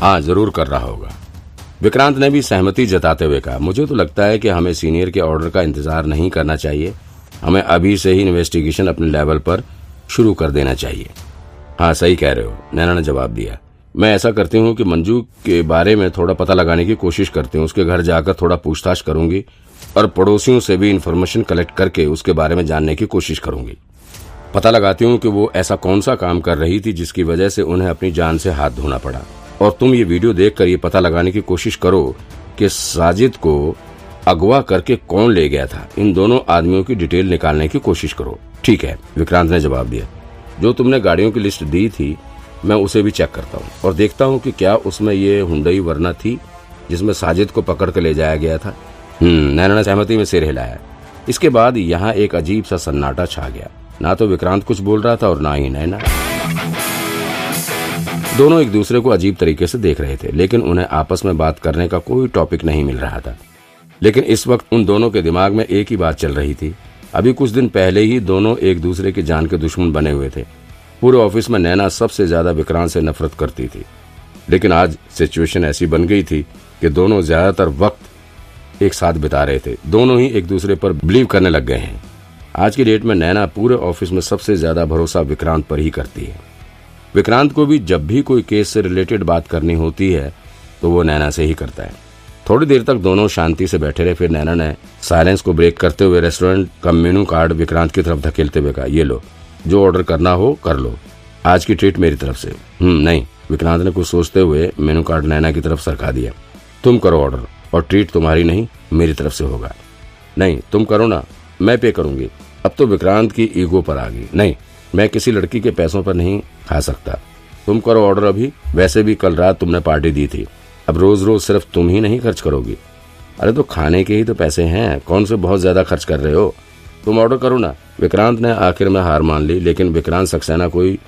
हाँ ज़रूर कर रहा होगा। विक्रांत ने भी सहमति जताते हुए कहा, मुझे तो लगता है कि हमें सीनियर के ऑर्डर का इंतज़ार नहीं करना चाहिए। हमें अभी से ही इन्वेस्टिगेशन अपने लेवल पर शुरू कर देना चाहिए। हाँ सही कह रहे हो, नैना ने जवाब दिया। मैं ऐसा करती हूँ कि मंजू के बारे में थोड़ा पता लगाने की कोशिश करती हूँ। उसके घर जाकर थोड़ा पूछताछ करूँगी और पड़ोसियों से भी इन्फॉर्मेशन कलेक्ट करके उसके बारे में जानने की कोशिश करूँगी। पता लगाती हूँ कि वो ऐसा कौन सा काम कर रही थी जिसकी वजह से उन्हें अपनी जान से हाथ धोना पड़ा। और तुम ये वीडियो देखकर ये पता लगाने की कोशिश करो कि साजिद को अगवा करके कौन ले गया था। इन दोनों आदमियों की डिटेल निकालने की कोशिश करो। ठीक है, विक्रांत ने जवाब दिया। जो तुमने गाड़ियों की लिस्ट दी थी, मैं उसे भी चेक करता हूँ और देखता हूँ कि क्या उसमें ये हुडई वरना थी जिसमें साजिद को पकड़ कर ले जाया गया था। हम्म नैना सहमति में सिर हिलाया। इसके बाद यहाँ एक अजीब सा सन्नाटा छा गया। ना तो विक्रांत कुछ बोल रहा था और ना ही नैना। दोनों एक दूसरे को अजीब तरीके से देख रहे थे, लेकिन उन्हें आपस में बात करने का कोई टॉपिक नहीं मिल रहा था। लेकिन इस वक्त उन दोनों के दिमाग में एक ही बात चल रही थी। अभी कुछ दिन पहले ही दोनों एक दूसरे के जान के दुश्मन बने हुए थे। पूरे ऑफ़िस में नैना सबसे ज़्यादा विक्रांत से नफरत करती थी। लेकिन आज सिचुएशन ऐसी बन गई थी कि दोनों ज़्यादातर वक्त एक साथ बिता रहे थे। दोनों ही एक दूसरे पर बिलीव करने लग गए हैं। आज की डेट में नैना पूरे ऑफ़िस में सबसे ज़्यादा भरोसा विक्रांत पर ही करती है। विक्रांत को भी जब भी कोई केस से रिलेटेड बात करनी होती है तो वो नैना से ही करता है। थोड़ी देर तक दोनों शांति से बैठे रहे, फिर नैना ने साइलेंस को ब्रेक करते हुए रेस्टोरेंट का मेनू कार्ड विक्रांत की तरफ़ धकेलते हुए कहा, ये लो, जो ऑर्डर करना हो, कर लो। आज की ट्रीट मेरी तरफ़ से। हम्म नहीं। विक्रांत ने कुछ सोचते हुए मेनू कार्ड नैना की तरफ़ सरका दिया। तुम करो ऑर्डर, और ट्रीट तुम्हारी नहीं, मेरी तरफ़ से होगा। नहीं, तुम करो ना, मैं पे करूँगी। अब तो विक्रांत की ईगो पर आ गई। नहीं मैं किसी लड़की के पैसों पर नहीं खा सकता। तुम करो ऑर्डर अभी, वैसे भी कल रात तुमने पार्टी दी थी। अब रोज रोज सिर्फ़ तुम ही नहीं खर्च करोगी। अरे तो खाने के ही तो पैसे हैं, कौन से बहुत ज़्यादा खर्च कर रहे हो? तुम ऑर्डर करो ना। विक्रांत ने आखिर में हार मान ली, लेकिन विक्रांत सक्सेना कोई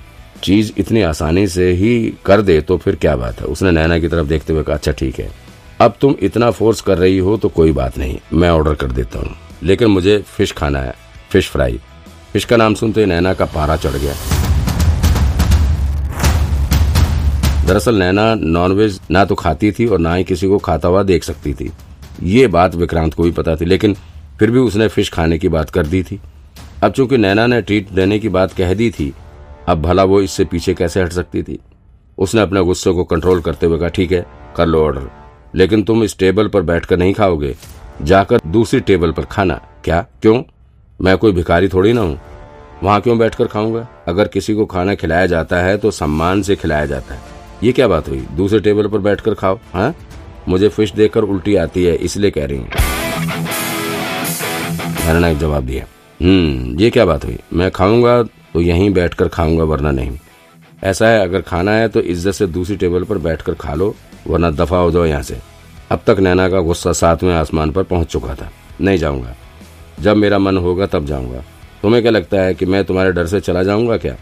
चीज़ इतनी आसानी से ही कर दे तो फिर क्या बात है? उसने नैना की तरफ़ देखते हुए कहा अच्छा ठीक है। अब तुम इतना फोर्स कर रही हो तो कोई बात नहीं, मैं ऑर्डर कर देता हूँ। लेकिन मुझे फ़िश खाना है फ़िश फ्राई फ़िश का नाम सुनते नैना का पारा चढ़ गया। दरअसल नैना नॉनवेज ना तो खाती थी और ना ही किसी को खाता हुआ देख सकती थी। ये बात विक्रांत को भी पता थी, लेकिन फिर भी उसने फ़िश खाने की बात कर दी थी। अब चूँकि नैना ने ट्रीट देने की बात कह दी थी, अब भला वो इससे पीछे कैसे हट सकती थी? उसने अपने गुस्से को कंट्रोल करते हुए कहा, ठीक है, कर लो ऑर्डर लेकिन तुम इस टेबल पर बैठकर नहीं खाओगे। जाकर दूसरी टेबल पर खाना। क्या? क्यों? मैं कोई भिखारी थोड़ी ना हूँ। वहाँ क्यों बैठकर खाऊँगा? अगर किसी को खाना खिलाया जाता है तो सम्मान से खिलाया जाता है। ये क्या बात हुई? दूसरे टेबल पर बैठकर खाओ हाँ? मुझे फ़िश देखकर उल्टी आती है, इसलिए कह रही हूँ। ने जवाब दिया। हम्म ये क्या बात हुई? मैं खाऊँगा तो यहीं बैठकर खाऊँगा, वरना नहीं। ऐसा है, अगर खाना है तो इज़्ज़त से दूसरी टेबल पर बैठकर खा लो, वरना दफ़ा हो जाओ यहाँ से। अब तक नैना का गुस्सा सातवें आसमान पर पहुँच चुका था। नहीं जाऊँगा। जब मेरा मन होगा तब जाऊँगा। तुम्हें क्या लगता है कि मैं तुम्हारे डर से चला जाऊँगा क्या?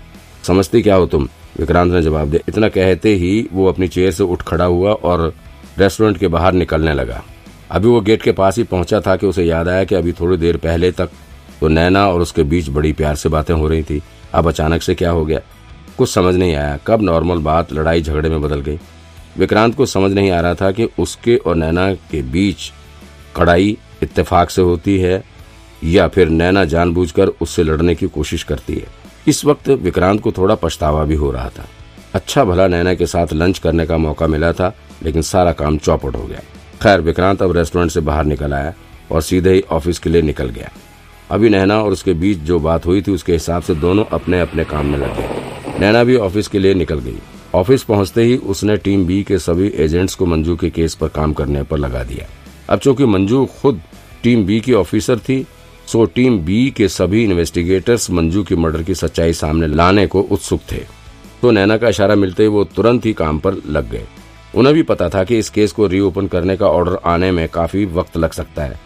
समझती क्या हो तुम? विक्रांत ने जवाब दिया। इतना कहते ही वो अपनी चेयर से उठ खड़ा हुआ और रेस्टोरेंट के बाहर निकलने लगा। अभी वो गेट के पास ही पहुँचा था कि उसे याद आया कि अभी थोड़ी देर पहले तक तो नैना और उसके बीच बड़ी प्यार से बातें हो रही थी। अब अचानक से क्या हो गया? कुछ समझ नहीं आया। कब नॉर्मल बात लड़ाई झगड़े में बदल गई? विक्रांत को समझ नहीं आ रहा था कि उसके और नैना के बीच कड़ाई, इत्तेफाक से होती है या फिर नैना जानबूझकर उससे लड़ने की कोशिश करती है। इस वक्त विक्रांत को थोड़ा पछतावा भी हो रहा था। अच्छा भला नैना के साथ लंच करने का मौका मिला था, लेकिन सारा काम चौपट हो गया। खैर, विक्रांत अब रेस्टोरेंट से बाहर निकल आया और सीधे ही ऑफ़िस के लिए निकल गया। अभी नैना और उसके बीच जो बात हुई थी, उसके हिसाब से दोनों अपने अपने काम में लग। गए नैना भी ऑफ़िस के लिए निकल गई। ऑफ़िस पहुँचते ही उसने टीम बी के सभी एजेंट्स को मंजू के केस पर काम करने पर लगा दिया। अब चूँकि मंजू खुद टीम बी की ऑफिसर थी सो टीम बी के सभी इन्वेस्टिगेटर्स मंजू की मर्डर की सच्चाई सामने लाने को उत्सुक थे। तो नैना का इशारा मिलते ही वो तुरंत ही काम पर लग गए। उन्हें भी पता था कि इस केस को रीओपन करने का ऑर्डर आने में काफ़ी वक्त लग सकता है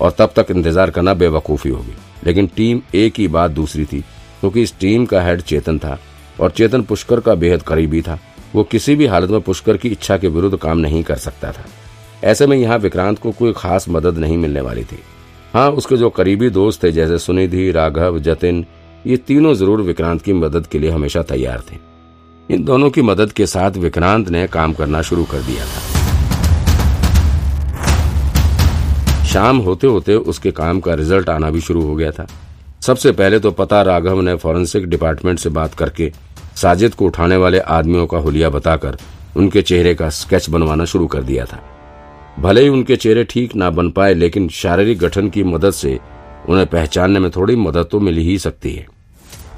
और तब तक इंतज़ार करना बेवकूफ़ी होगी। लेकिन टीम ए की बात दूसरी थी, क्योंकि तो इस टीम का हेड चेतन था और चेतन पुष्कर का बेहद करीबी था। वो किसी भी हालत में पुष्कर की इच्छा के विरुद्ध काम नहीं कर सकता था। ऐसे में यहाँ विक्रांत को कोई खास मदद नहीं मिलने वाली थी। हाँ उसके जो करीबी दोस्त थे, जैसे सुनिधि, राघव, जतिन, ये तीनों ज़रूर विक्रांत की मदद के लिए हमेशा तैयार थे। इन दोनों की मदद के साथ विक्रांत ने काम करना शुरू कर दिया था। शाम होते होते उसके काम का रिज़ल्ट आना भी शुरू हो गया था। सबसे पहले तो पता राघव ने फॉरेंसिक डिपार्टमेंट से बात करके साजिद को उठाने वाले आदमियों का हुलिया बताकर उनके चेहरे का स्केच बनवाना शुरू कर दिया था। भले ही उनके चेहरे ठीक ना बन पाए, लेकिन शारीरिक गठन की मदद से उन्हें पहचानने में थोड़ी मदद तो मिल ही सकती है।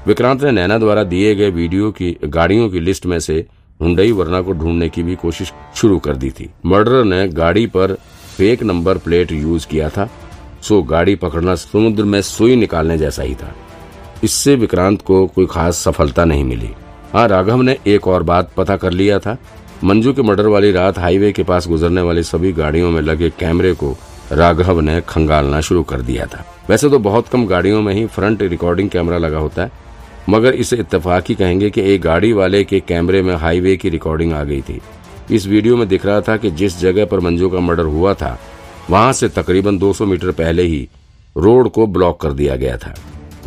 विक्रांत ने नैना द्वारा दिए गए वीडियो की, गाड़ियों की लिस्ट में से हुंडई वर्ना को ढूँढने की भी कोशिश शुरू कर दी थी। मर्डर ने गाड़ी पर फेक नंबर प्लेट यूज़ किया था, सो गाड़ी पकड़ना समुद्र में सुई निकालने जैसा ही था। इससे विक्रांत को कोई खास सफलता नहीं मिली। हाँ राघव ने एक और बात पता कर लिया था मंजू के मर्डर वाली रात हाईवे के पास गुजरने वाली सभी गाड़ियों में लगे कैमरे को राघव ने खंगालना शुरू कर दिया था। वैसे तो बहुत कम गाड़ियों में ही फ्रंट रिकॉर्डिंग कैमरा लगा होता है, मगर इसे इत्तेफाकी कहेंगे कि एक गाड़ी वाले के कैमरे में हाईवे की रिकॉर्डिंग आ गई थी। इस वीडियो में दिख रहा था कि जिस जगह पर मंजू का मर्डर हुआ था, वहाँ से तकरीबन 200 मीटर पहले ही रोड को ब्लॉक कर दिया गया था।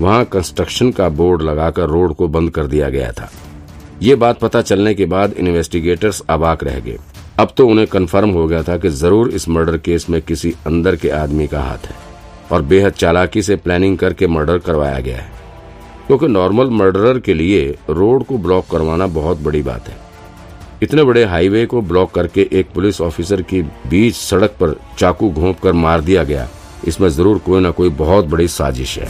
वहाँ कंस्ट्रक्शन का बोर्ड लगाकर रोड को बंद कर दिया गया था। ये बात पता चलने के बाद इन्वेस्टिगेटर्स अबाक रह गए। अब तो उन्हें कन्फर्म हो गया था कि ज़रूर इस मर्डर केस में किसी अंदर के आदमी का हाथ है और बेहद चालाकी से प्लानिंग करके मर्डर करवाया गया है। क्योंकि नॉर्मल मर्डरर के लिए रोड को ब्लॉक करवाना बहुत बड़ी बात है। इतने बड़े हाईवे को ब्लॉक करके एक पुलिस ऑफिसर की बीच सड़क पर चाकू घोंप कर मार दिया गया, इसमें ज़रूर कोई ना कोई बहुत बड़ी साजिश है।